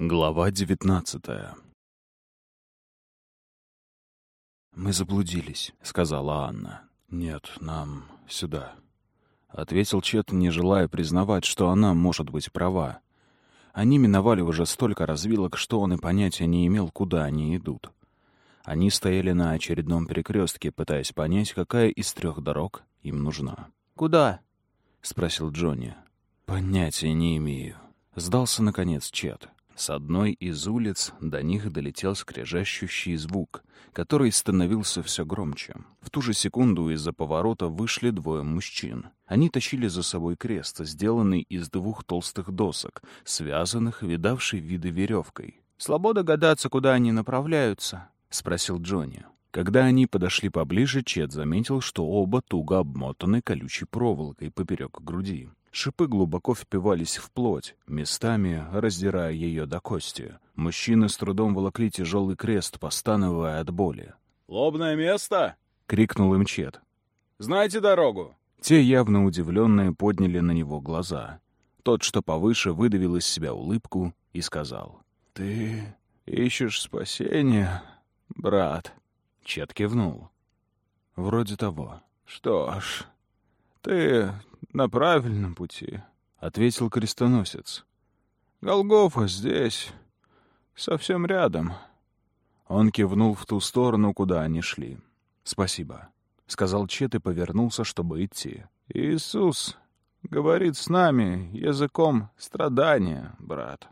Глава девятнадцатая «Мы заблудились», — сказала Анна. «Нет, нам сюда», — ответил Чет, не желая признавать, что она может быть права. Они миновали уже столько развилок, что он и понятия не имел, куда они идут. Они стояли на очередном перекрестке, пытаясь понять, какая из трех дорог им нужна. «Куда?» — спросил Джонни. «Понятия не имею». Сдался, наконец, Чет. С одной из улиц до них долетел скрежещущий звук, который становился все громче. В ту же секунду из-за поворота вышли двое мужчин. Они тащили за собой крест, сделанный из двух толстых досок, связанных, видавшей виды веревкой. «Слабо догадаться, куда они направляются», — спросил Джонни. Когда они подошли поближе, Чет заметил, что оба туго обмотаны колючей проволокой поперек груди. Шипы глубоко впивались в плоть, местами раздирая ее до кости. Мужчины с трудом волокли тяжелый крест, постановая от боли. «Лобное место?» — крикнул им Чет. «Знаете дорогу?» Те, явно удивленные, подняли на него глаза. Тот, что повыше, выдавил из себя улыбку и сказал. «Ты ищешь спасения, брат?» Чет кивнул. «Вроде того. Что ж, ты на правильном пути», — ответил крестоносец. «Голгофа здесь, совсем рядом». Он кивнул в ту сторону, куда они шли. «Спасибо», — сказал Чет и повернулся, чтобы идти. «Иисус говорит с нами языком страдания, брат».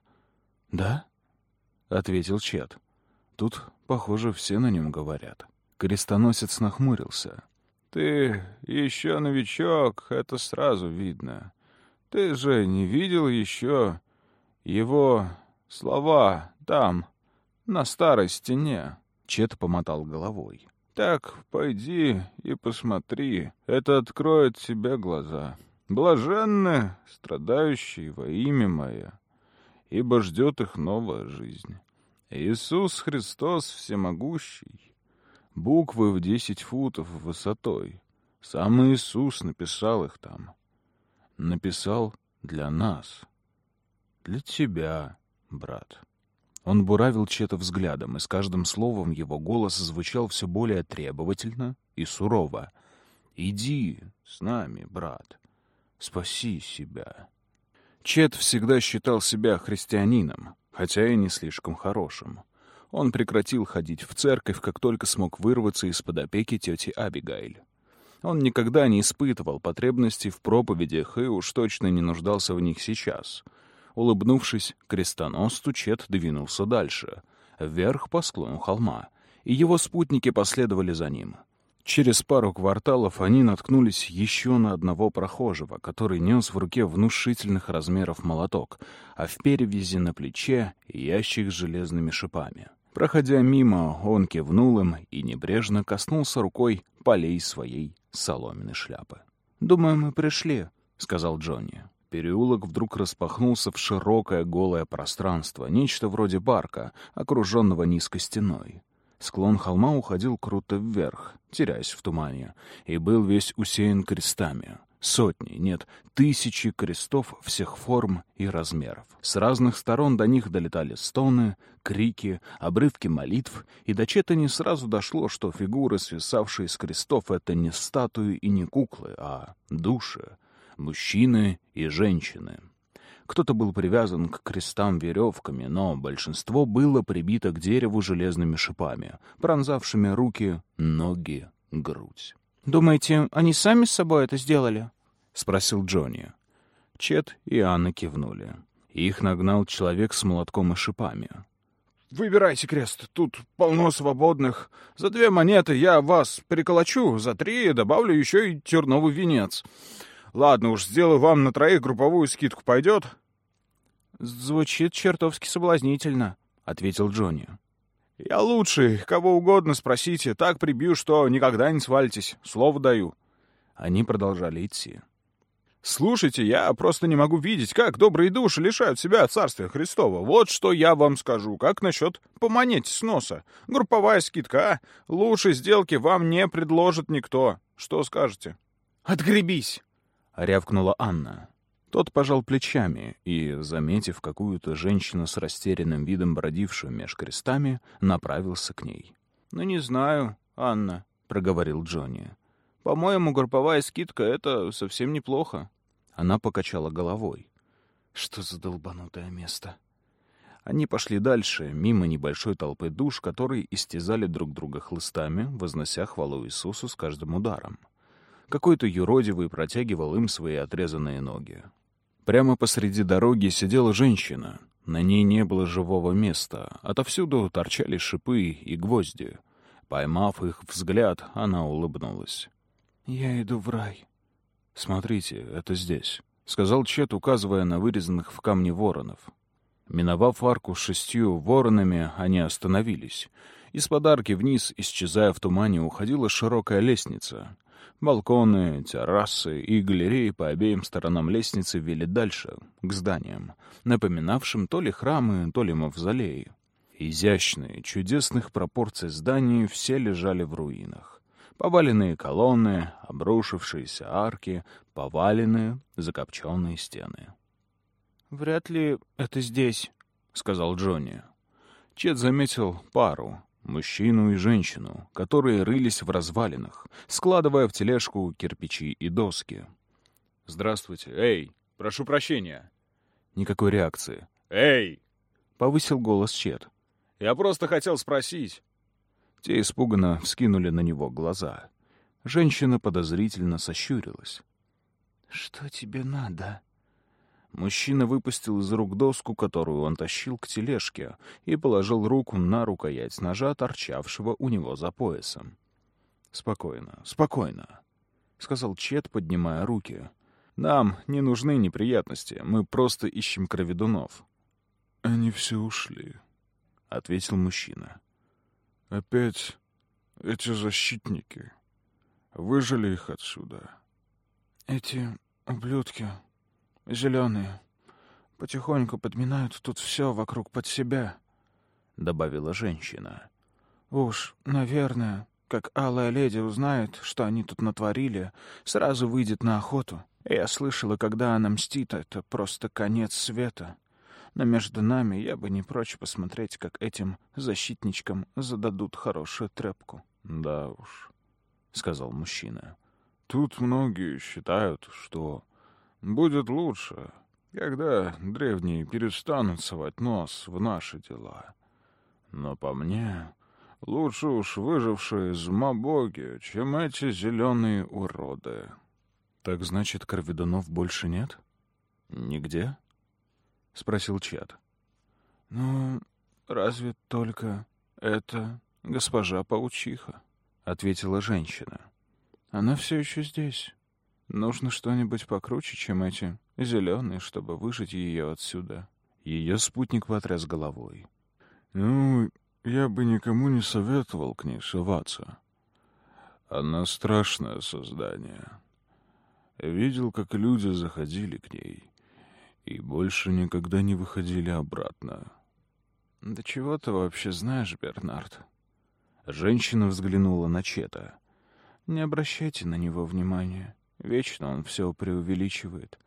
«Да?» — ответил Чет. «Тут, похоже, все на нем говорят». Крестоносец нахмурился. «Ты еще новичок, это сразу видно. Ты же не видел еще его слова там, на старой стене?» Чет помотал головой. «Так, пойди и посмотри, это откроет тебе глаза. Блаженны страдающие во имя Мое, ибо ждет их новая жизнь. Иисус Христос Всемогущий, буквы в десять футов высотой. Сам Иисус написал их там. Написал для нас, для тебя, брат». Он буравил Чета взглядом, и с каждым словом его голос звучал все более требовательно и сурово. «Иди с нами, брат, спаси себя». Чет всегда считал себя христианином, хотя и не слишком хорошим. Он прекратил ходить в церковь, как только смог вырваться из-под опеки тети Абигайль. Он никогда не испытывал потребностей в проповедях и уж точно не нуждался в них сейчас — Улыбнувшись, крестоносцу Чет двинулся дальше, вверх по склону холма, и его спутники последовали за ним. Через пару кварталов они наткнулись еще на одного прохожего, который нес в руке внушительных размеров молоток, а в перевязи на плече ящик с железными шипами. Проходя мимо, он кивнул им и небрежно коснулся рукой полей своей соломенной шляпы. «Думаю, мы пришли», — сказал Джонни. Переулок вдруг распахнулся в широкое голое пространство, нечто вроде парка, окруженного низкой стеной. Склон холма уходил круто вверх, теряясь в тумане, и был весь усеян крестами. Сотни, нет, тысячи крестов всех форм и размеров. С разных сторон до них долетали стоны, крики, обрывки молитв, и до не сразу дошло, что фигуры, свисавшие с крестов, — это не статуи и не куклы, а души, мужчины и женщины. Кто-то был привязан к крестам веревками, но большинство было прибито к дереву железными шипами, пронзавшими руки, ноги, грудь. «Думаете, они сами с собой это сделали?» — спросил Джонни. Чет и Анна кивнули. Их нагнал человек с молотком и шипами. «Выбирайте крест, тут полно свободных. За две монеты я вас приколочу, за три добавлю еще и терновый венец. Ладно уж, сделаю вам на троих групповую скидку. Пойдет?» «Звучит чертовски соблазнительно», — ответил Джонни. «Я лучший, кого угодно спросите. Так прибью, что никогда не свалитесь. Слово даю». Они продолжали идти. «Слушайте, я просто не могу видеть, как добрые души лишают себя Царствия Христова. Вот что я вам скажу. Как насчет по монете с носа? Групповая скидка, а? Лучшей сделки вам не предложит никто. Что скажете?» «Отгребись!» — рявкнула Анна. Тот пожал плечами и, заметив какую-то женщину с растерянным видом, бродившую меж крестами, направился к ней. «Ну, не знаю, Анна», — проговорил Джонни. «По-моему, групповая скидка — это совсем неплохо». Она покачала головой. «Что за долбанутое место?» Они пошли дальше, мимо небольшой толпы душ, которые истязали друг друга хлыстами, вознося хвалу Иисусу с каждым ударом. Какой-то юродивый протягивал им свои отрезанные ноги. Прямо посреди дороги сидела женщина. На ней не было живого места. Отовсюду торчали шипы и гвозди. Поймав их взгляд, она улыбнулась. «Я иду в рай». «Смотрите, это здесь», — сказал Чет, указывая на вырезанных в камне воронов. Миновав арку с шестью воронами, они остановились. Из подарки вниз, исчезая в тумане, уходила широкая лестница. Балконы, террасы и галереи по обеим сторонам лестницы вели дальше, к зданиям, напоминавшим то ли храмы, то ли мавзолеи. Изящные, чудесных пропорций здания все лежали в руинах. Поваленные колонны, обрушившиеся арки, поваленные, закопченные стены. «Вряд ли это здесь», — сказал Джонни. Чет заметил пару, мужчину и женщину, которые рылись в развалинах, складывая в тележку кирпичи и доски. «Здравствуйте. Эй, прошу прощения». Никакой реакции. «Эй!» — повысил голос Чет. «Я просто хотел спросить». Те испуганно вскинули на него глаза. Женщина подозрительно сощурилась. «Что тебе надо?» Мужчина выпустил из рук доску, которую он тащил к тележке, и положил руку на рукоять ножа, торчавшего у него за поясом. «Спокойно, спокойно», — сказал Чет, поднимая руки. «Нам не нужны неприятности, мы просто ищем кроведунов». «Они все ушли», — ответил мужчина. «Опять эти защитники. Выжили их отсюда». «Эти ублюдки зеленые. Потихоньку подминают тут все вокруг под себя», — добавила женщина. «Уж, наверное, как Алая Леди узнает, что они тут натворили, сразу выйдет на охоту. Я слышала, когда она мстит, это просто конец света. Но между нами я бы не прочь посмотреть, как этим защитничкам зададут хорошую трепку». «Да уж», — сказал мужчина. «Тут многие считают, что Будет лучше, когда древние перестанут совать нос в наши дела. Но по мне, лучше уж выжившие змобоги, чем эти зеленые уроды. Так значит, Корведунов больше нет? Нигде? — спросил Чат. — Ну, разве только это госпожа паучиха, — ответила женщина. — Она все еще здесь. Нужно что-нибудь покруче, чем эти зеленые, чтобы выжить ее отсюда. Ее спутник потряс головой. «Ну, я бы никому не советовал к ней соваться. Она страшное создание. Видел, как люди заходили к ней и больше никогда не выходили обратно». «Да чего ты вообще знаешь, Бернард?» Женщина взглянула на Чета. «Не обращайте на него внимания. Вечно он все преувеличивает.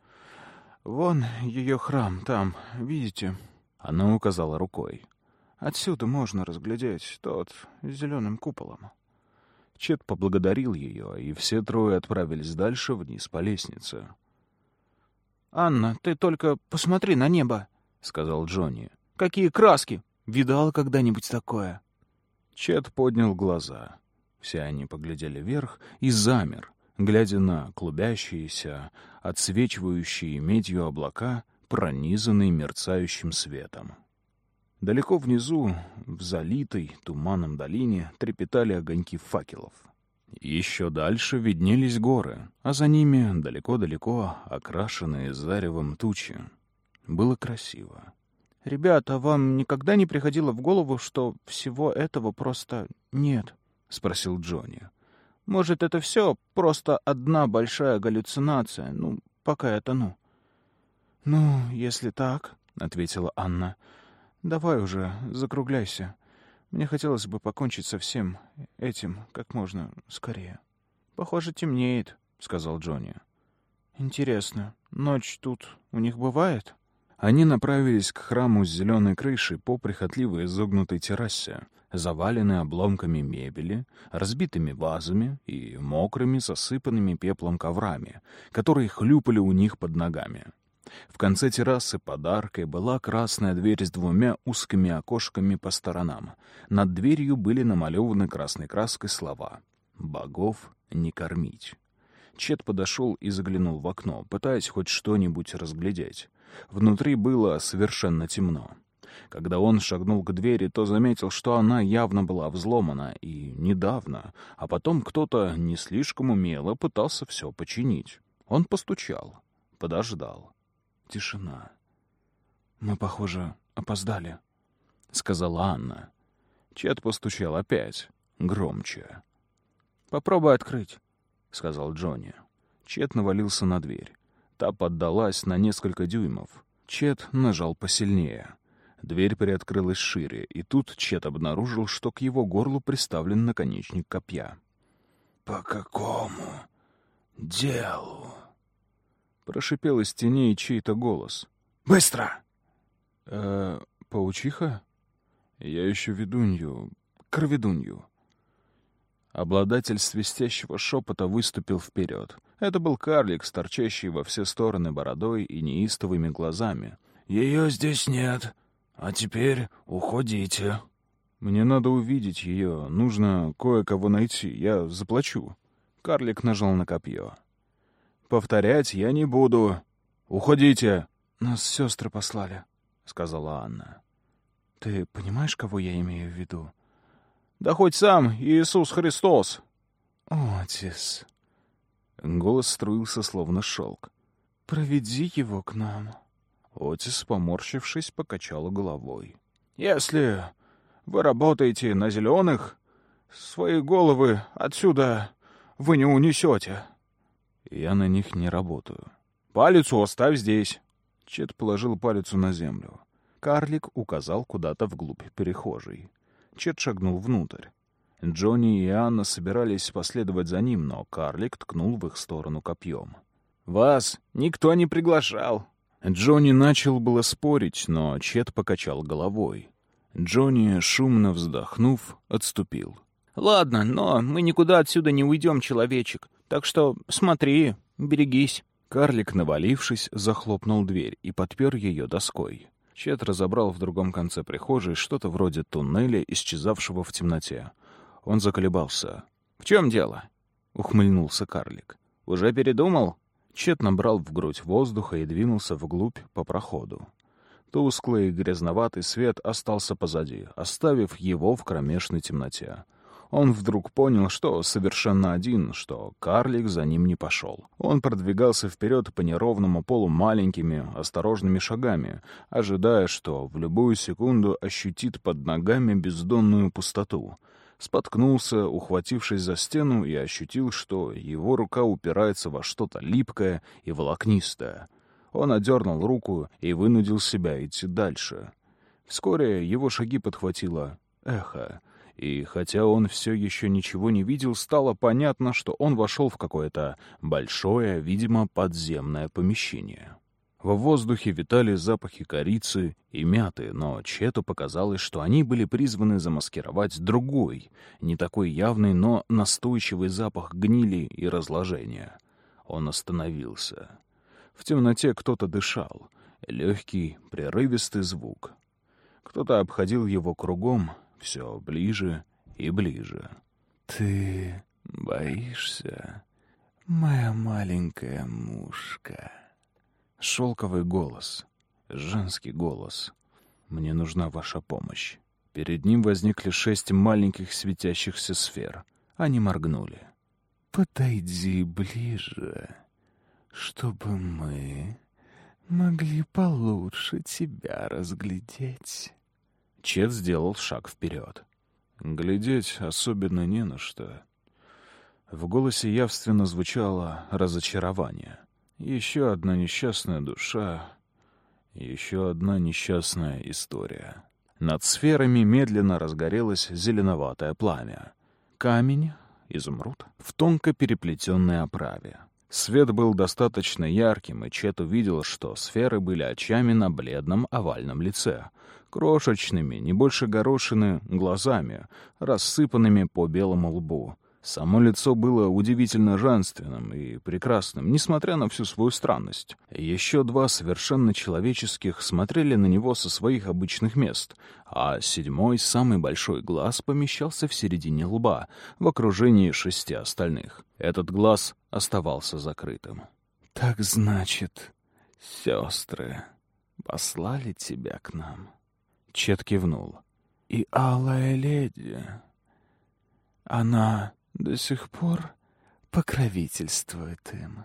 Вон ее храм там, видите? Она указала рукой. Отсюда можно разглядеть тот с зеленым куполом. Чет поблагодарил ее, и все трое отправились дальше вниз по лестнице. «Анна, ты только посмотри на небо», — сказал Джонни. «Какие краски! Видал когда-нибудь такое?» Чет поднял глаза. Все они поглядели вверх и замер, глядя на клубящиеся, отсвечивающие медью облака, пронизанные мерцающим светом. Далеко внизу, в залитой туманом долине, трепетали огоньки факелов. Еще дальше виднелись горы, а за ними далеко-далеко окрашенные заревом тучи. Было красиво. «Ребята, вам никогда не приходило в голову, что всего этого просто нет?» — спросил Джонни. Может, это все просто одна большая галлюцинация, ну, пока я тону. — Ну, если так, — ответила Анна, — давай уже, закругляйся. Мне хотелось бы покончить со всем этим как можно скорее. — Похоже, темнеет, — сказал Джонни. — Интересно, ночь тут у них бывает? Они направились к храму с зеленой крышей по прихотливо изогнутой террасе, заваленной обломками мебели, разбитыми вазами и мокрыми, засыпанными пеплом коврами, которые хлюпали у них под ногами. В конце террасы подаркой была красная дверь с двумя узкими окошками по сторонам. Над дверью были намалеваны красной краской слова «Богов не кормить». Чет подошел и заглянул в окно, пытаясь хоть что-нибудь разглядеть. Внутри было совершенно темно. Когда он шагнул к двери, то заметил, что она явно была взломана, и недавно, а потом кто-то не слишком умело пытался все починить. Он постучал, подождал. Тишина. «Мы, похоже, опоздали», — сказала Анна. Чет постучал опять, громче. «Попробуй открыть», — сказал Джонни. Чет навалился на дверь. Та поддалась на несколько дюймов. Чет нажал посильнее. Дверь приоткрылась шире, и тут Чет обнаружил, что к его горлу приставлен наконечник копья. «По какому делу?» Прошипел из теней чей-то голос. «Быстро!» «Э, паучиха? Я ищу ведунью, кроведунью». Обладатель свистящего шепота выступил вперед. Это был карлик, торчащий во все стороны бородой и неистовыми глазами. «Ее здесь нет. А теперь уходите». «Мне надо увидеть ее. Нужно кое-кого найти. Я заплачу». Карлик нажал на копье. «Повторять я не буду. Уходите!» «Нас сестры послали», — сказала Анна. «Ты понимаешь, кого я имею в виду?» Да хоть сам Иисус Христос. Отис. Голос струился, словно шелк. Проведи его к нам. Отис, поморщившись, покачала головой. Если вы работаете на зеленых, свои головы отсюда вы не унесете. Я на них не работаю. Палец оставь здесь. Чет положил палец на землю. Карлик указал куда-то вглубь перехожей. Чет шагнул внутрь. Джонни и Анна собирались последовать за ним, но карлик ткнул в их сторону копьем. «Вас никто не приглашал!» Джонни начал было спорить, но Чет покачал головой. Джонни, шумно вздохнув, отступил. «Ладно, но мы никуда отсюда не уйдем, человечек. Так что смотри, берегись». Карлик, навалившись, захлопнул дверь и подпер ее доской. Чет разобрал в другом конце прихожей что-то вроде туннеля, исчезавшего в темноте. Он заколебался. «В чем дело?» — ухмыльнулся карлик. «Уже передумал?» Чет набрал в грудь воздуха и двинулся вглубь по проходу. Тусклый и грязноватый свет остался позади, оставив его в кромешной темноте. Он вдруг понял, что совершенно один, что карлик за ним не пошел. Он продвигался вперед по неровному полу маленькими, осторожными шагами, ожидая, что в любую секунду ощутит под ногами бездонную пустоту. Споткнулся, ухватившись за стену, и ощутил, что его рука упирается во что-то липкое и волокнистое. Он одернул руку и вынудил себя идти дальше. Вскоре его шаги подхватило эхо — и хотя он все еще ничего не видел, стало понятно, что он вошел в какое-то большое, видимо, подземное помещение. В воздухе витали запахи корицы и мяты, но Чету показалось, что они были призваны замаскировать другой, не такой явный, но настойчивый запах гнили и разложения. Он остановился. В темноте кто-то дышал. Легкий, прерывистый звук. Кто-то обходил его кругом, все ближе и ближе. «Ты боишься, моя маленькая мушка?» Шелковый голос, женский голос. «Мне нужна ваша помощь». Перед ним возникли шесть маленьких светящихся сфер. Они моргнули. «Подойди ближе, чтобы мы могли получше тебя разглядеть». Чет сделал шаг вперед. Глядеть особенно не на что. В голосе явственно звучало разочарование. Еще одна несчастная душа, еще одна несчастная история. Над сферами медленно разгорелось зеленоватое пламя. Камень, изумруд, в тонко переплетенной оправе. Свет был достаточно ярким, и Чет увидел, что сферы были очами на бледном овальном лице, крошечными, не больше горошины, глазами, рассыпанными по белому лбу. Само лицо было удивительно женственным и прекрасным, несмотря на всю свою странность. Еще два совершенно человеческих смотрели на него со своих обычных мест, а седьмой, самый большой глаз, помещался в середине лба, в окружении шести остальных. Этот глаз оставался закрытым. «Так значит, сестры послали тебя к нам?» Чет кивнул. «И алая леди, она до сих пор покровительствует им?»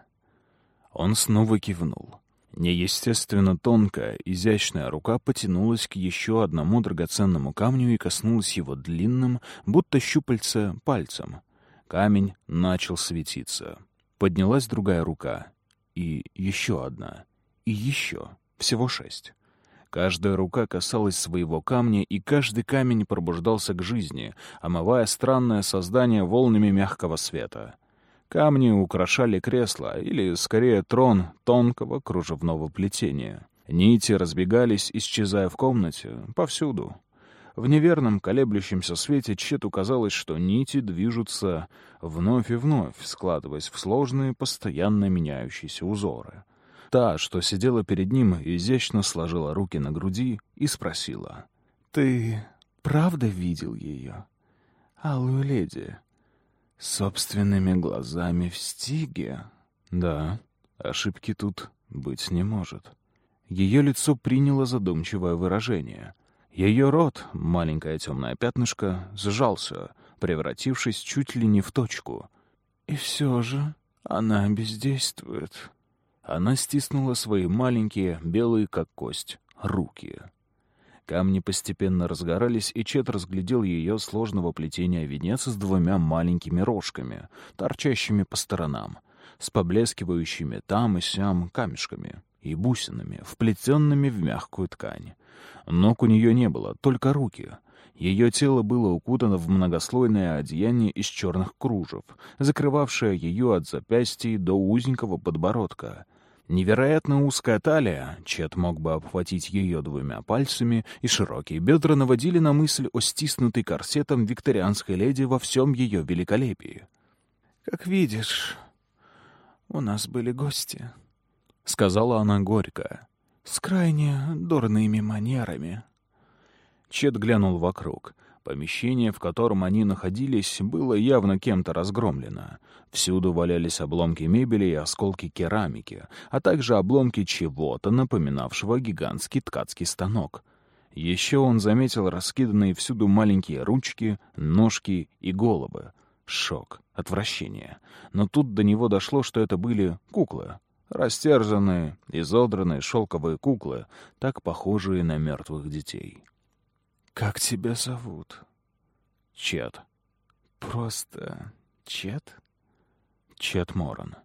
Он снова кивнул. Неестественно тонкая, изящная рука потянулась к еще одному драгоценному камню и коснулась его длинным, будто щупальце, пальцем. Камень начал светиться. Поднялась другая рука. И еще одна. И еще. Всего шесть. Каждая рука касалась своего камня, и каждый камень пробуждался к жизни, омывая странное создание волнами мягкого света. Камни украшали кресло, или, скорее, трон тонкого кружевного плетения. Нити разбегались, исчезая в комнате, повсюду. В неверном колеблющемся свете Чету казалось, что нити движутся вновь и вновь, складываясь в сложные, постоянно меняющиеся узоры. Та, что сидела перед ним, изящно сложила руки на груди и спросила. «Ты правда видел ее, алую леди, собственными глазами в стиге?» «Да, ошибки тут быть не может». Ее лицо приняло задумчивое выражение — ее рот, маленькое темное пятнышко, сжался, превратившись чуть ли не в точку. И все же она бездействует. Она стиснула свои маленькие, белые как кость, руки. Камни постепенно разгорались, и Чет разглядел ее сложного плетения венец с двумя маленькими рожками, торчащими по сторонам, с поблескивающими там и сям камешками и бусинами, вплетенными в мягкую ткань. Ног у нее не было, только руки. Ее тело было укутано в многослойное одеяние из черных кружев, закрывавшее ее от запястья до узенького подбородка. Невероятно узкая талия, Чет мог бы обхватить ее двумя пальцами, и широкие бедра наводили на мысль о стиснутой корсетом викторианской леди во всем ее великолепии. «Как видишь, у нас были гости», — сказала она горько с крайне дурными манерами. Чет глянул вокруг. Помещение, в котором они находились, было явно кем-то разгромлено. Всюду валялись обломки мебели и осколки керамики, а также обломки чего-то, напоминавшего гигантский ткацкий станок. Еще он заметил раскиданные всюду маленькие ручки, ножки и головы. Шок, отвращение. Но тут до него дошло, что это были куклы. Растерзанные, изодранные шелковые куклы, так похожие на мертвых детей. «Как тебя зовут?» «Чет». «Просто Чет?» «Чет Моран».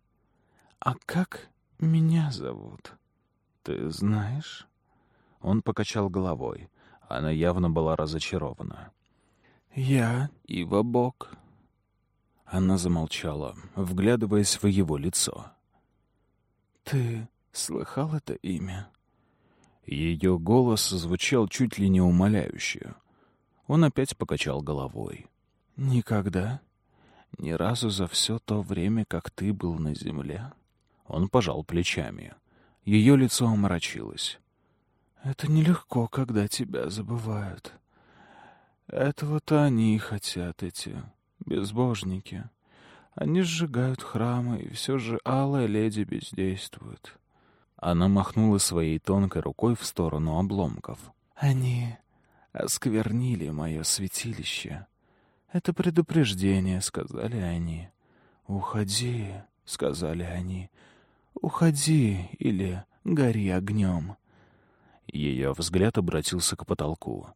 «А как меня зовут?» «Ты знаешь?» Он покачал головой. Она явно была разочарована. «Я Ива Бог». Она замолчала, вглядываясь в его лицо. «Ты слыхал это имя?» Ее голос звучал чуть ли не умоляюще. Он опять покачал головой. «Никогда? Ни разу за все то время, как ты был на земле?» Он пожал плечами. Ее лицо омрачилось. «Это нелегко, когда тебя забывают. Этого-то они и хотят, эти безбожники. Они сжигают храмы, и все же алая леди бездействует. Она махнула своей тонкой рукой в сторону обломков. Они осквернили мое святилище. Это предупреждение, сказали они. Уходи, сказали они. Уходи или гори огнем. Ее взгляд обратился к потолку.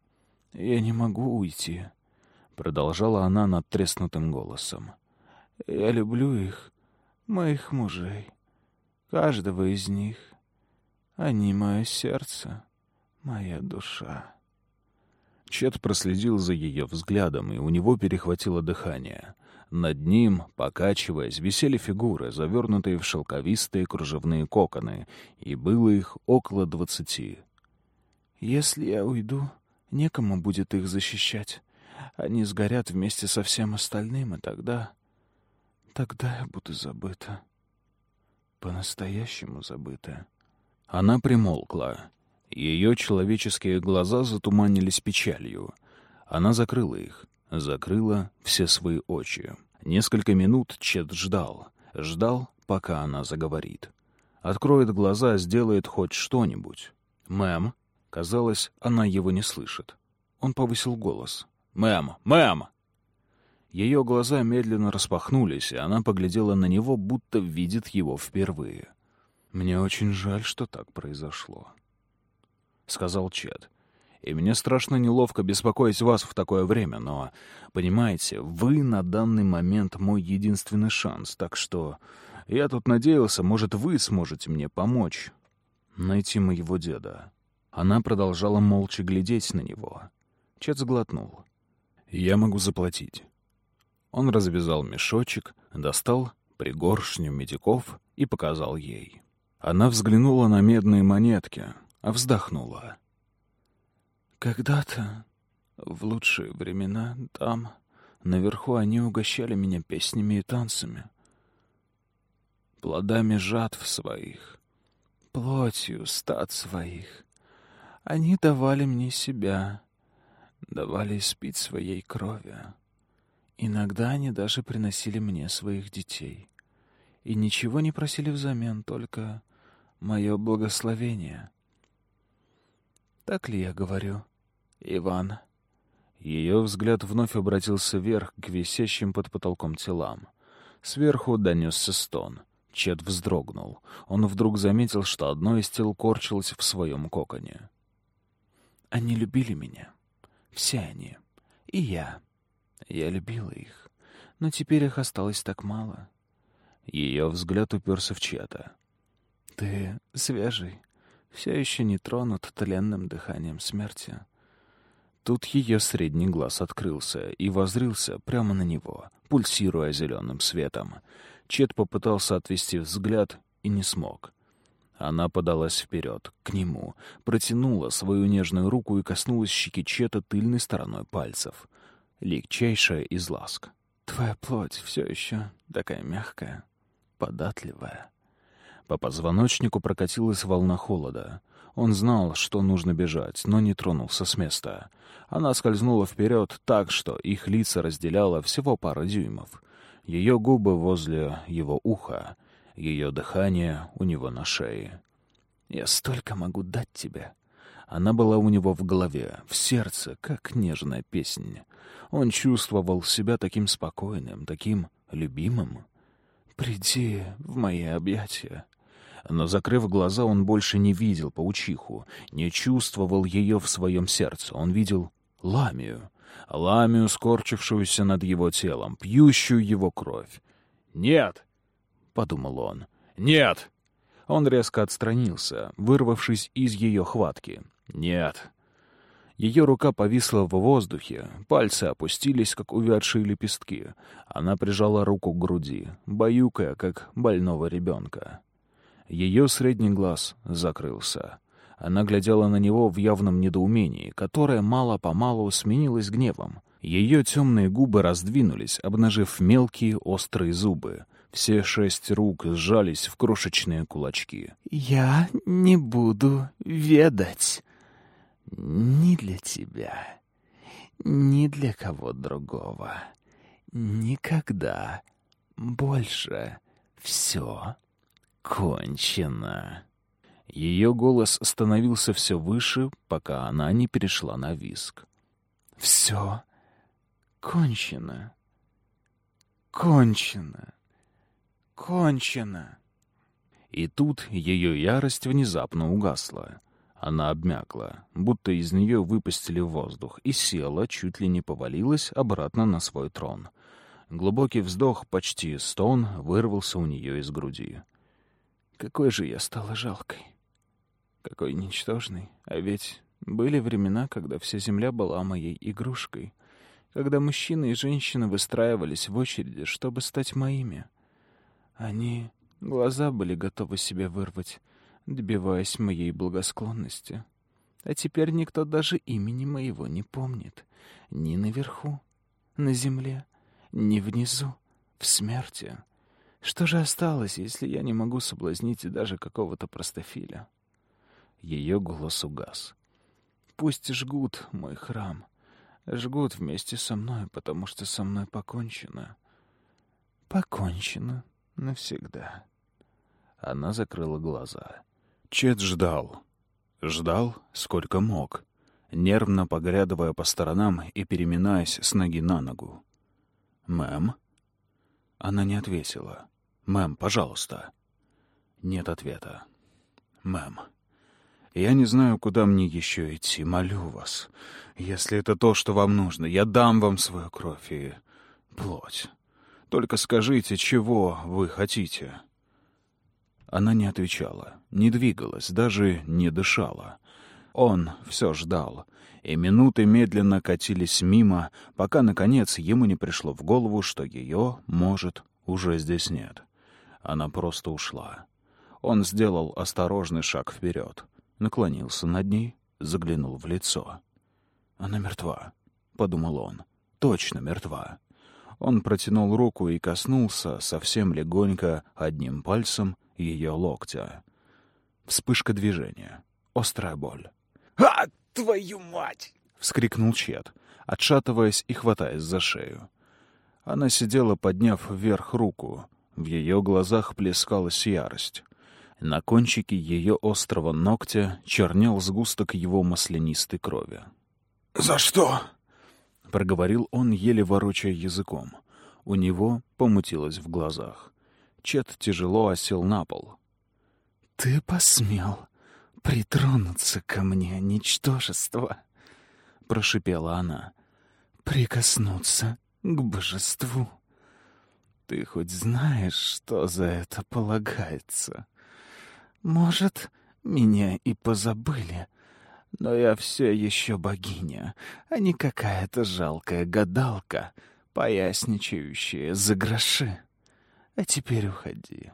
«Я не могу уйти», — продолжала она над треснутым голосом. Я люблю их, моих мужей, каждого из них. Они мое сердце, моя душа. Чет проследил за ее взглядом, и у него перехватило дыхание. Над ним, покачиваясь, висели фигуры, завернутые в шелковистые кружевные коконы, и было их около двадцати. «Если я уйду, некому будет их защищать. Они сгорят вместе со всем остальным, и тогда... Тогда я буду забыта. По-настоящему забыта». Она примолкла. Ее человеческие глаза затуманились печалью. Она закрыла их, закрыла все свои очи. Несколько минут Чет ждал. Ждал, пока она заговорит. Откроет глаза, сделает хоть что-нибудь. «Мэм?» Казалось, она его не слышит. Он повысил голос. «Мэм! Мэм!» Ее глаза медленно распахнулись, и она поглядела на него, будто видит его впервые. «Мне очень жаль, что так произошло», — сказал Чет. «И мне страшно неловко беспокоить вас в такое время, но, понимаете, вы на данный момент мой единственный шанс, так что я тут надеялся, может, вы сможете мне помочь найти моего деда». Она продолжала молча глядеть на него. Чет сглотнул. «Я могу заплатить». Он развязал мешочек, достал пригоршню медиков и показал ей. Она взглянула на медные монетки — а вздохнула. Когда-то, в лучшие времена, там, наверху, они угощали меня песнями и танцами, плодами жатв своих, плотью стад своих. Они давали мне себя, давали спить своей крови. Иногда они даже приносили мне своих детей. И ничего не просили взамен, только мое благословение. Так ли я говорю, Иван? Ее взгляд вновь обратился вверх к висящим под потолком телам. Сверху донесся стон. Чет вздрогнул. Он вдруг заметил, что одно из тел корчилось в своем коконе. Они любили меня. Все они. И я. Я любила их. Но теперь их осталось так мало. Ее взгляд уперся в Чета. «Ты свежий, все еще не тронут тленным дыханием смерти. Тут ее средний глаз открылся и возрился прямо на него, пульсируя зеленым светом. Чет попытался отвести взгляд и не смог. Она подалась вперед, к нему, протянула свою нежную руку и коснулась щеки Чета тыльной стороной пальцев. Легчайшая из ласк. «Твоя плоть все еще такая мягкая, податливая». По позвоночнику прокатилась волна холода. Он знал, что нужно бежать, но не тронулся с места. Она скользнула вперед так, что их лица разделяло всего пара дюймов. Ее губы возле его уха, ее дыхание у него на шее. «Я столько могу дать тебе». Она была у него в голове, в сердце, как нежная песня. Он чувствовал себя таким спокойным, таким любимым. «Приди в мои объятия», но, закрыв глаза, он больше не видел паучиху, не чувствовал ее в своем сердце. Он видел ламию, ламию, скорчившуюся над его телом, пьющую его кровь. «Нет!» — подумал он. «Нет!» Он резко отстранился, вырвавшись из ее хватки. «Нет!» Ее рука повисла в воздухе, пальцы опустились, как увядшие лепестки. Она прижала руку к груди, баюкая, как больного ребенка. Ее средний глаз закрылся. Она глядела на него в явном недоумении, которое мало-помалу сменилось гневом. Ее темные губы раздвинулись, обнажив мелкие острые зубы. Все шесть рук сжались в крошечные кулачки. «Я не буду ведать. Ни для тебя, ни для кого другого. Никогда больше. Все кончено. Ее голос становился все выше, пока она не перешла на виск. «Все кончено. Кончено. Кончено». И тут ее ярость внезапно угасла. Она обмякла, будто из нее выпустили воздух, и села, чуть ли не повалилась обратно на свой трон. Глубокий вздох, почти стон, вырвался у нее из груди. Какой же я стала жалкой. Какой ничтожный. А ведь Были времена, когда вся земля была моей игрушкой, когда мужчины и женщины выстраивались в очереди, чтобы стать моими. Они глаза были готовы себе вырвать, добиваясь моей благосклонности. А теперь никто даже имени моего не помнит. Ни наверху, на земле, ни внизу, в смерти. Что же осталось, если я не могу соблазнить даже какого-то простофиля? Ее голос угас. Пусть жгут мой храм. Жгут вместе со мной, потому что со мной покончено. Покончено навсегда. Она закрыла глаза. Чет ждал. Ждал, сколько мог, нервно поглядывая по сторонам и переминаясь с ноги на ногу. «Мэм?» Она не ответила. «Мэм, пожалуйста». Нет ответа. «Мэм, я не знаю, куда мне еще идти. Молю вас. Если это то, что вам нужно, я дам вам свою кровь и плоть. Только скажите, чего вы хотите?» Она не отвечала, не двигалась, даже не дышала. Он все ждал, и минуты медленно катились мимо, пока, наконец, ему не пришло в голову, что ее, может, уже здесь нет. Она просто ушла. Он сделал осторожный шаг вперед, наклонился над ней, заглянул в лицо. «Она мертва», — подумал он. «Точно мертва». Он протянул руку и коснулся совсем легонько одним пальцем ее локтя. Вспышка движения. Острая боль. «А, твою мать!» — вскрикнул Чет, отшатываясь и хватаясь за шею. Она сидела, подняв вверх руку. В ее глазах плескалась ярость. На кончике ее острого ногтя чернел сгусток его маслянистой крови. «За что?» — проговорил он, еле ворочая языком. У него помутилось в глазах. Чет тяжело осел на пол. «Ты посмел притронуться ко мне, ничтожество!» — прошипела она. «Прикоснуться к божеству. Ты хоть знаешь, что за это полагается? Может, меня и позабыли, но я все еще богиня, а не какая-то жалкая гадалка, поясничающая за гроши». А теперь уходи.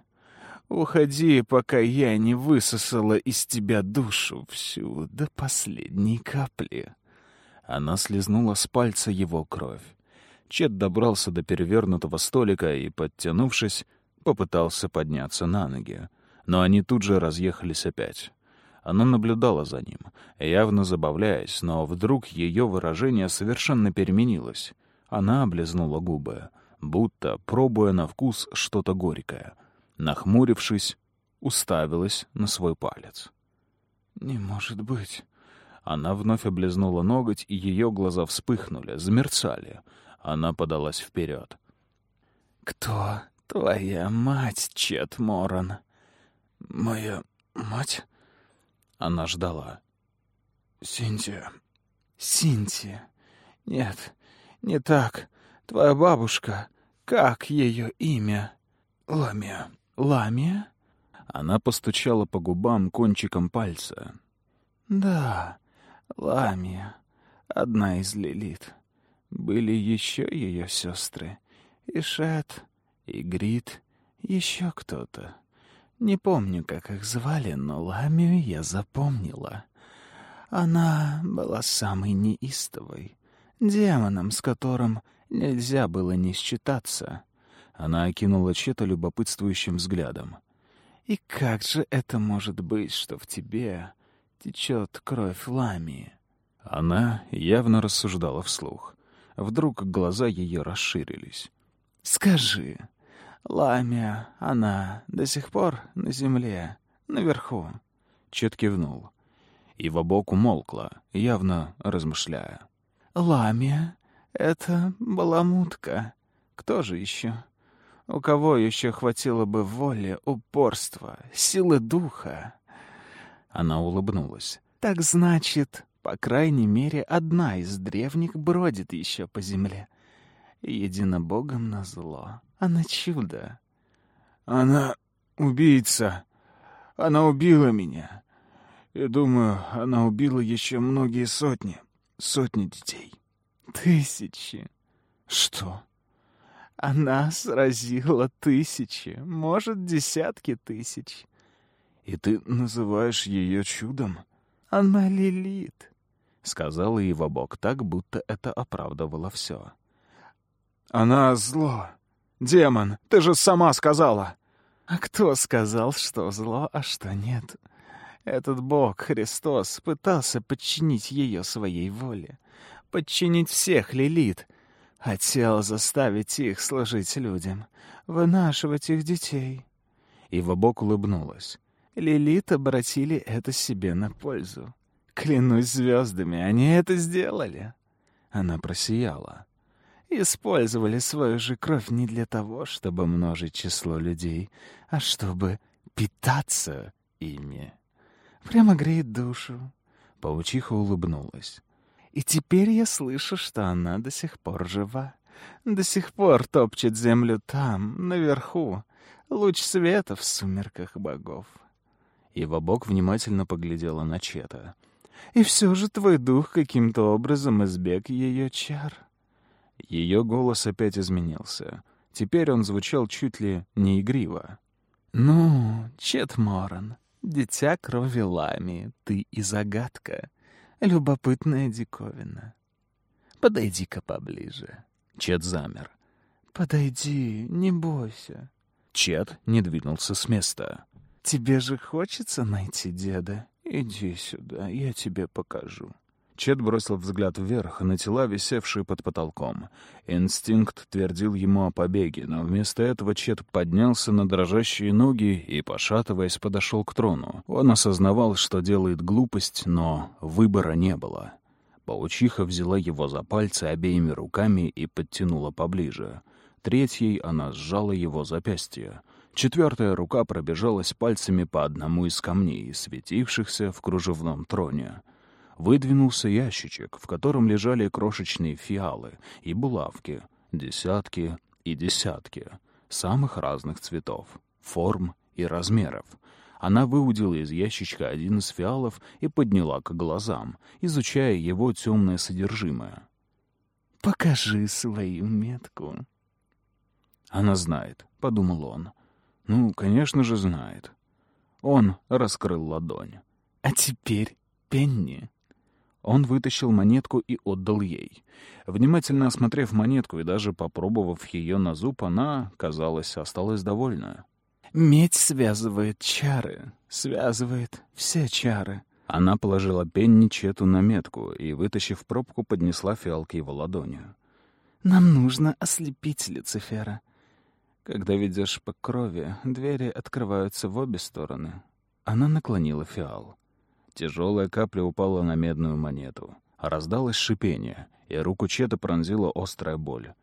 Уходи, пока я не высосала из тебя душу всю до последней капли. Она слезнула с пальца его кровь. Чет добрался до перевернутого столика и, подтянувшись, попытался подняться на ноги. Но они тут же разъехались опять. Она наблюдала за ним, явно забавляясь, но вдруг ее выражение совершенно переменилось. Она облизнула губы будто пробуя на вкус что-то горькое. Нахмурившись, уставилась на свой палец. «Не может быть!» Она вновь облизнула ноготь, и ее глаза вспыхнули, замерцали. Она подалась вперед. «Кто твоя мать, Чет Моран?» «Моя мать?» Она ждала. «Синтия». «Синтия? Нет, не так. Твоя бабушка, как ее имя? Ламия. Ламия? Она постучала по губам кончиком пальца. Да, Ламия. Одна из Лилит. Были еще ее сестры. Ишет, Игрит, еще кто-то. Не помню, как их звали, но Ламию я запомнила. Она была самой неистовой, демоном, с которым Нельзя было не считаться. Она окинула Чета любопытствующим взглядом. «И как же это может быть, что в тебе течет кровь ламии?» Она явно рассуждала вслух. Вдруг глаза ее расширились. «Скажи, ламия, она до сих пор на земле, наверху?» Чет кивнул. И в обок умолкла, явно размышляя. «Ламия это была мутка. Кто же еще? У кого еще хватило бы воли, упорства, силы духа? Она улыбнулась. Так значит, по крайней мере, одна из древних бродит еще по земле. Единобогом на зло. Она чудо. Она убийца. Она убила меня. И думаю, она убила еще многие сотни, сотни детей. Тысячи. Что? Она сразила тысячи, может, десятки тысяч. И ты называешь ее чудом? Она Лилит, — сказала Ива Бог так, будто это оправдывало все. Она зло. Демон, ты же сама сказала. А кто сказал, что зло, а что нет? Этот Бог, Христос, пытался подчинить ее своей воле. Подчинить всех Лилит. Хотел заставить их служить людям, вынашивать их детей. Ива Бог улыбнулась. Лилит обратили это себе на пользу. Клянусь звездами, они это сделали. Она просияла. Использовали свою же кровь не для того, чтобы множить число людей, а чтобы питаться ими. Прямо греет душу. Паучиха улыбнулась. И теперь я слышу, что она до сих пор жива. До сих пор топчет землю там, наверху. Луч света в сумерках богов. Ива Бог внимательно поглядела на Чета. «И все же твой дух каким-то образом избег ее чар». Ее голос опять изменился. Теперь он звучал чуть ли не игриво. «Ну, Чет Моран, дитя крови Лами, ты и загадка. Любопытная диковина. Подойди-ка поближе». Чет замер. «Подойди, не бойся». Чет не двинулся с места. «Тебе же хочется найти деда? Иди сюда, я тебе покажу». Чет бросил взгляд вверх на тела, висевшие под потолком. Инстинкт твердил ему о побеге, но вместо этого Чет поднялся на дрожащие ноги и, пошатываясь, подошел к трону. Он осознавал, что делает глупость, но выбора не было. Паучиха взяла его за пальцы обеими руками и подтянула поближе. Третьей она сжала его запястье. Четвертая рука пробежалась пальцами по одному из камней, светившихся в кружевном троне. Выдвинулся ящичек, в котором лежали крошечные фиалы и булавки, десятки и десятки, самых разных цветов, форм и размеров. Она выудила из ящичка один из фиалов и подняла к глазам, изучая его темное содержимое. «Покажи свою метку». «Она знает», — подумал он. «Ну, конечно же, знает». Он раскрыл ладонь. «А теперь, Пенни, он вытащил монетку и отдал ей. Внимательно осмотрев монетку и даже попробовав ее на зуб, она, казалось, осталась довольна. «Медь связывает чары, связывает все чары». Она положила пенни Чету на метку и, вытащив пробку, поднесла фиал к его ладони. «Нам нужно ослепить Люцифера. Когда ведешь по крови, двери открываются в обе стороны». Она наклонила фиал. Тяжелая капля упала на медную монету. Раздалось шипение, и руку Чета пронзила острая боль.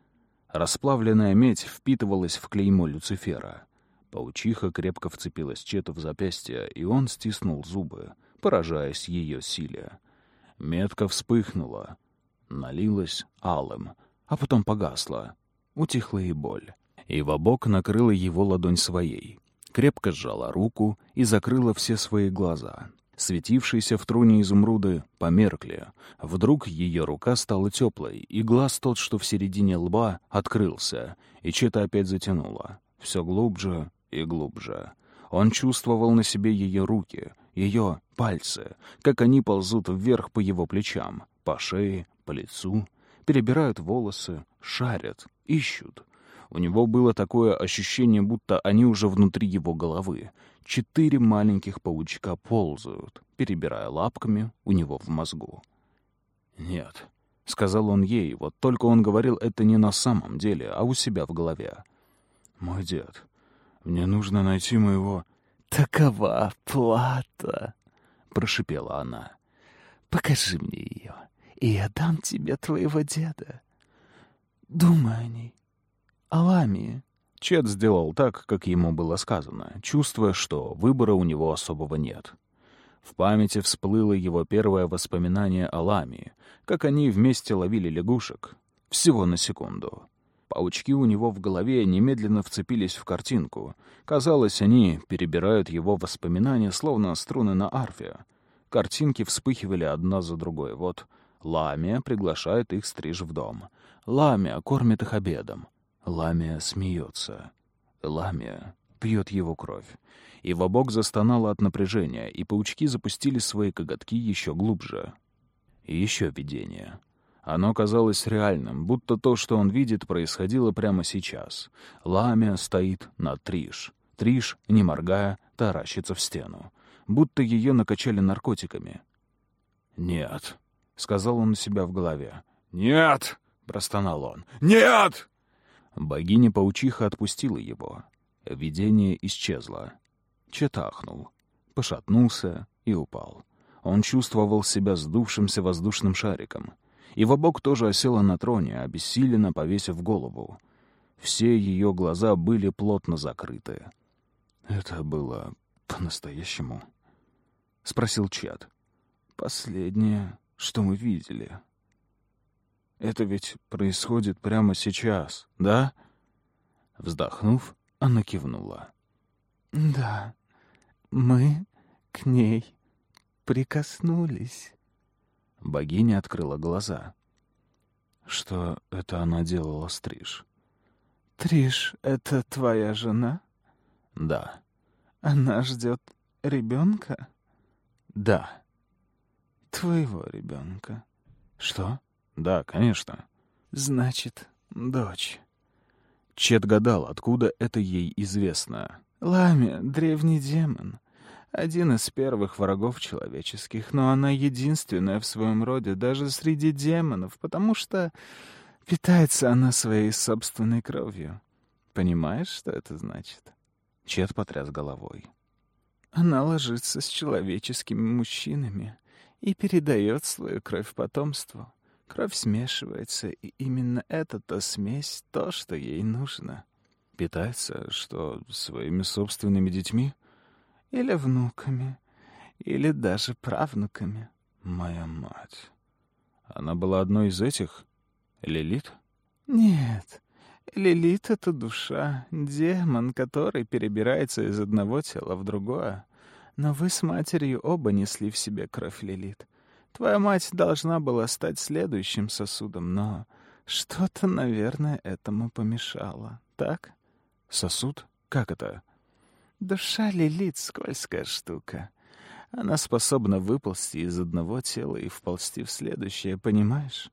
Расплавленная медь впитывалась в клеймо Люцифера. Паучиха крепко вцепилась Чету в запястье, и он стиснул зубы, поражаясь ее силе. Метка вспыхнула, налилась алым, а потом погасла. Утихла и боль. И в бок накрыла его ладонь своей. Крепко сжала руку и закрыла все свои глаза. Светившиеся в труне изумруды померкли. Вдруг ее рука стала теплой, и глаз тот, что в середине лба, открылся, и Чета опять затянула. Все глубже и глубже. Он чувствовал на себе ее руки, ее пальцы, как они ползут вверх по его плечам, по шее, по лицу, перебирают волосы, шарят, ищут. У него было такое ощущение, будто они уже внутри его головы, Четыре маленьких паучка ползают, перебирая лапками у него в мозгу. «Нет», — сказал он ей, вот только он говорил это не на самом деле, а у себя в голове. «Мой дед, мне нужно найти моего...» «Такова плата», — прошипела она. «Покажи мне ее, и я дам тебе твоего деда. Думай о ней, о Ламии». Чет сделал так, как ему было сказано, чувствуя, что выбора у него особого нет. В памяти всплыло его первое воспоминание о Ламии, как они вместе ловили лягушек. Всего на секунду. Паучки у него в голове немедленно вцепились в картинку. Казалось, они перебирают его воспоминания, словно струны на арфе. Картинки вспыхивали одна за другой. Вот Ламия приглашает их стриж в дом. Ламия кормит их обедом. Ламия смеется. Ламия пьет его кровь. И Вабок застонала от напряжения, и паучки запустили свои коготки еще глубже. И еще видение. Оно казалось реальным, будто то, что он видит, происходило прямо сейчас. Ламия стоит над Триш. Триш, не моргая, таращится в стену. Будто ее накачали наркотиками. «Нет», — сказал он у себя в голове. «Нет!» — простонал он. «Нет!» Богиня-паучиха отпустила его. Видение исчезло. Четахнул, пошатнулся и упал. Он чувствовал себя сдувшимся воздушным шариком. И Вабок тоже осела на троне, обессиленно повесив голову. Все ее глаза были плотно закрыты. «Это было по-настоящему?» — спросил Чат. «Последнее, что мы видели». «Это ведь происходит прямо сейчас, да?» Вздохнув, она кивнула. «Да, мы к ней прикоснулись». Богиня открыла глаза. Что это она делала с Триш? «Триш — это твоя жена?» «Да». «Она ждет ребенка?» «Да». «Твоего ребенка?» «Что?» «Да, конечно». «Значит, дочь». Чет гадал, откуда это ей известно. Лами — древний демон. Один из первых врагов человеческих, но она единственная в своем роде, даже среди демонов, потому что питается она своей собственной кровью. Понимаешь, что это значит? Чет потряс головой. Она ложится с человеческими мужчинами и передает свою кровь потомству. Кровь смешивается, и именно эта-то смесь — то, что ей нужно. Питается, что, своими собственными детьми? Или внуками, или даже правнуками. Моя мать. Она была одной из этих? Лилит? Нет. Лилит — это душа, демон, который перебирается из одного тела в другое. Но вы с матерью оба несли в себе кровь Лилит. Твоя мать должна была стать следующим сосудом, но что-то, наверное, этому помешало. Так? Сосуд? Как это? Душа Лилит — скользкая штука. Она способна выползти из одного тела и вползти в следующее, понимаешь?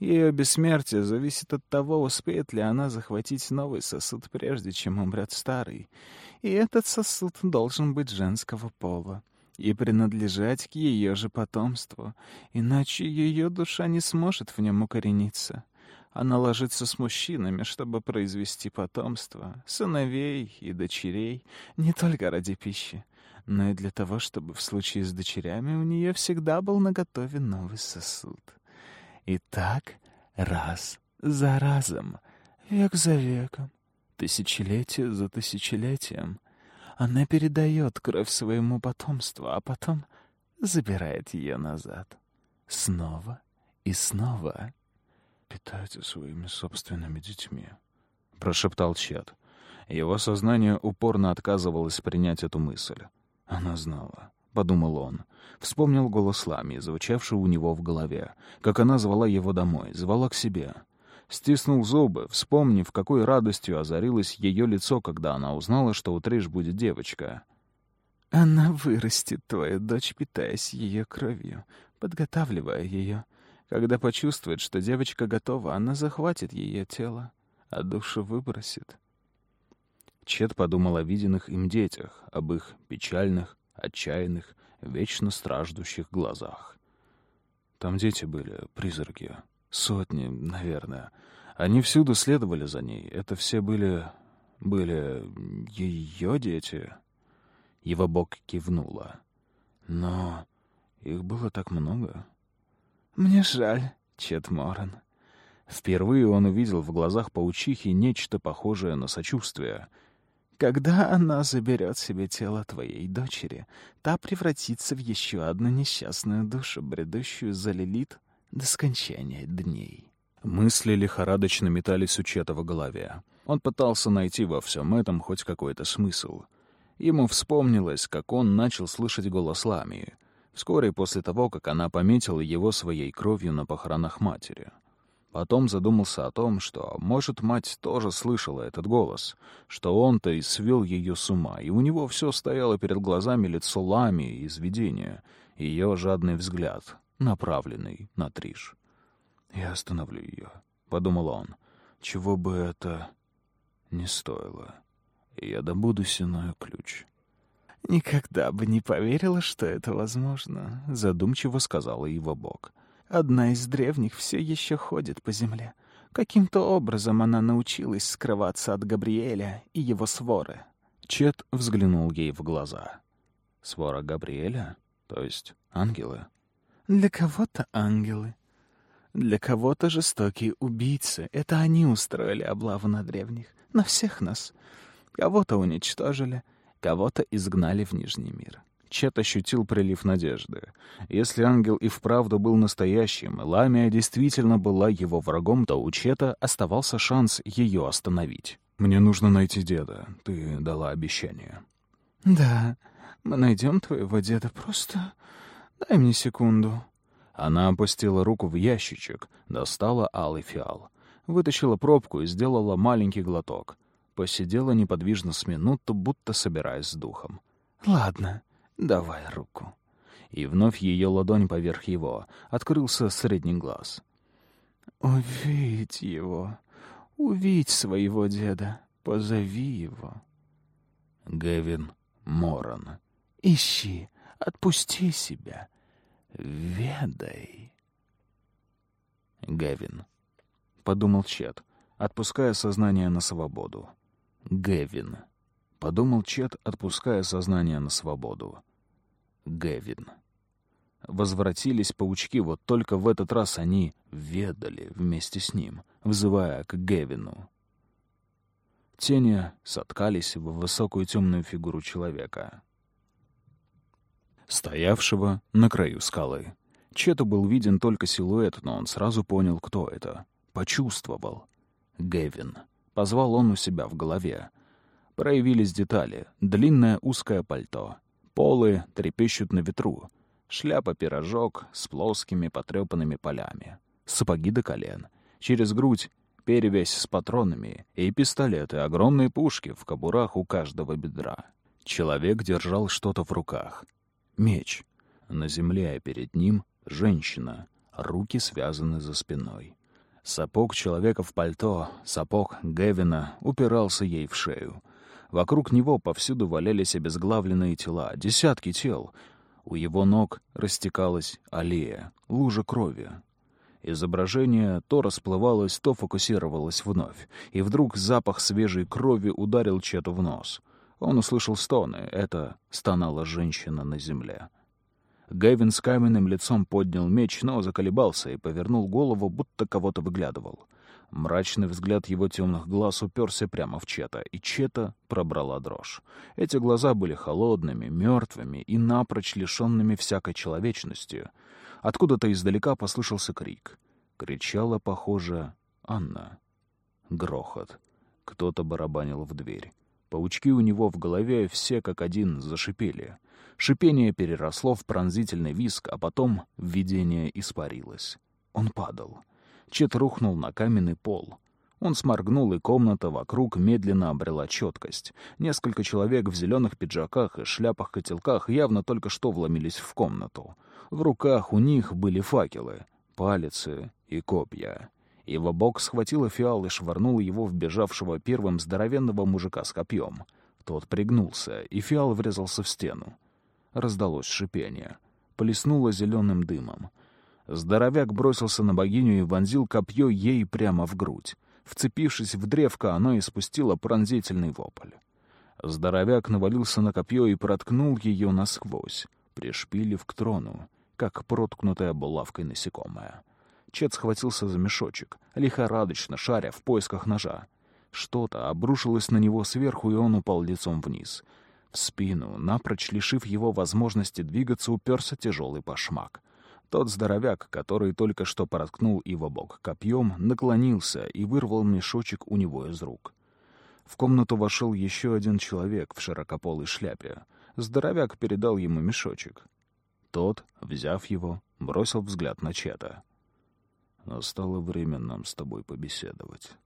Ее бессмертие зависит от того, успеет ли она захватить новый сосуд, прежде чем умрет старый. И этот сосуд должен быть женского пола и принадлежать к ее же потомству, иначе ее душа не сможет в нем укорениться. Она ложится с мужчинами, чтобы произвести потомство, сыновей и дочерей, не только ради пищи, но и для того, чтобы в случае с дочерями у нее всегда был наготове новый сосуд. И так раз за разом, век за веком, тысячелетие за тысячелетием, она передает кровь своему потомству, а потом забирает ее назад. Снова и снова. «Питается своими собственными детьми», — прошептал Чет. Его сознание упорно отказывалось принять эту мысль. Она знала. — подумал он. Вспомнил голос Лами, звучавший у него в голове, как она звала его домой, звала к себе. Стиснул зубы, вспомнив, какой радостью озарилось ее лицо, когда она узнала, что у Триш будет девочка. «Она вырастет, твоя дочь, питаясь ее кровью, подготавливая ее. Когда почувствует, что девочка готова, она захватит ее тело, а душу выбросит». Чет подумал о виденных им детях, об их печальных, отчаянных, вечно страждущих глазах. Там дети были, призраки, Сотни, наверное. Они всюду следовали за ней. Это все были... были ее дети. Его бок кивнула. Но их было так много. «Мне жаль, Чет Моран». Впервые он увидел в глазах паучихи нечто похожее на сочувствие. «Когда она заберет себе тело твоей дочери, та превратится в еще одну несчастную душу, бредущую за Лилит до скончания дней. Мысли лихорадочно метались у Чета голове. Он пытался найти во всем этом хоть какой-то смысл. Ему вспомнилось, как он начал слышать голос Ламии. Вскоре после того, как она пометила его своей кровью на похоронах матери. Потом задумался о том, что, может, мать тоже слышала этот голос, что он-то и свел ее с ума, и у него все стояло перед глазами лицо Лами из видения, ее жадный взгляд, направленный на Триш. «Я остановлю ее», — подумал он, — «чего бы это не стоило. Я добуду сеною ключ». «Никогда бы не поверила, что это возможно», — задумчиво сказала его Бог. «Одна из древних все еще ходит по земле. Каким-то образом она научилась скрываться от Габриэля и его своры». Чет взглянул ей в глаза. «Свора Габриэля? То есть ангелы?» «Для кого-то ангелы. Для кого-то жестокие убийцы. Это они устроили облаву на древних. На всех нас. Кого-то уничтожили, Кого-то изгнали в Нижний мир. Чет ощутил прилив надежды. Если ангел и вправду был настоящим, и Ламия действительно была его врагом, то у Чета оставался шанс ее остановить. «Мне нужно найти деда. Ты дала обещание». «Да, мы найдем твоего деда. Просто дай мне секунду». Она опустила руку в ящичек, достала алый фиал, вытащила пробку и сделала маленький глоток. Посидела неподвижно с минуту, будто собираясь с духом. «Ладно, давай руку». И вновь ее ладонь поверх его. Открылся средний глаз. «Увидь его. Увидь своего деда. Позови его». Гевин Моран. «Ищи. Отпусти себя. Ведай». Гевин. Подумал Чет, отпуская сознание на свободу. Гевин. Подумал Чет, отпуская сознание на свободу. Гевин. Возвратились паучки, вот только в этот раз они ведали вместе с ним, взывая к Гевину. Тени соткались в высокую темную фигуру человека, стоявшего на краю скалы. Чету был виден только силуэт, но он сразу понял, кто это. Почувствовал. Гевин. Позвал он у себя в голове. Проявились детали. Длинное узкое пальто. Полы трепещут на ветру. Шляпа-пирожок с плоскими потрепанными полями. Сапоги до колен. Через грудь перевязь с патронами и пистолеты, огромные пушки в кобурах у каждого бедра. Человек держал что-то в руках. Меч. На земле, а перед ним — женщина. Руки связаны за спиной. Сапог человека в пальто, сапог Гевина упирался ей в шею. Вокруг него повсюду валялись обезглавленные тела, десятки тел. У его ног растекалась аллея, лужа крови. Изображение то расплывалось, то фокусировалось вновь, и вдруг запах свежей крови ударил Чету в нос. Он услышал стоны. Это стонала женщина на земле. Гэвин с каменным лицом поднял меч, но заколебался и повернул голову, будто кого-то выглядывал. Мрачный взгляд его темных глаз уперся прямо в Чета, и Чета пробрала дрожь. Эти глаза были холодными, мертвыми и напрочь лишенными всякой человечности. Откуда-то издалека послышался крик. Кричала, похоже, Анна. Грохот. Кто-то барабанил в дверь. Паучки у него в голове все как один зашипели. Шипение переросло в пронзительный виск, а потом видение испарилось. Он падал. Чет рухнул на каменный пол. Он сморгнул, и комната вокруг медленно обрела четкость. Несколько человек в зеленых пиджаках и шляпах-котелках явно только что вломились в комнату. В руках у них были факелы, палицы и копья. Его бок схватила фиал и швырнула его в бежавшего первым здоровенного мужика с копьем. Тот пригнулся, и фиал врезался в стену. Раздалось шипение. Плеснуло зеленым дымом. Здоровяк бросился на богиню и вонзил копье ей прямо в грудь. Вцепившись в древко, оно испустило пронзительный вопль. Здоровяк навалился на копье и проткнул ее насквозь, пришпилив к трону, как проткнутая булавкой насекомая. Чет схватился за мешочек, лихорадочно шаря в поисках ножа. Что-то обрушилось на него сверху, и он упал лицом вниз — в спину, напрочь лишив его возможности двигаться, уперся тяжелый башмак. Тот здоровяк, который только что проткнул его бок копьем, наклонился и вырвал мешочек у него из рук. В комнату вошел еще один человек в широкополой шляпе. Здоровяк передал ему мешочек. Тот, взяв его, бросил взгляд на Чета. «Настало время нам с тобой побеседовать».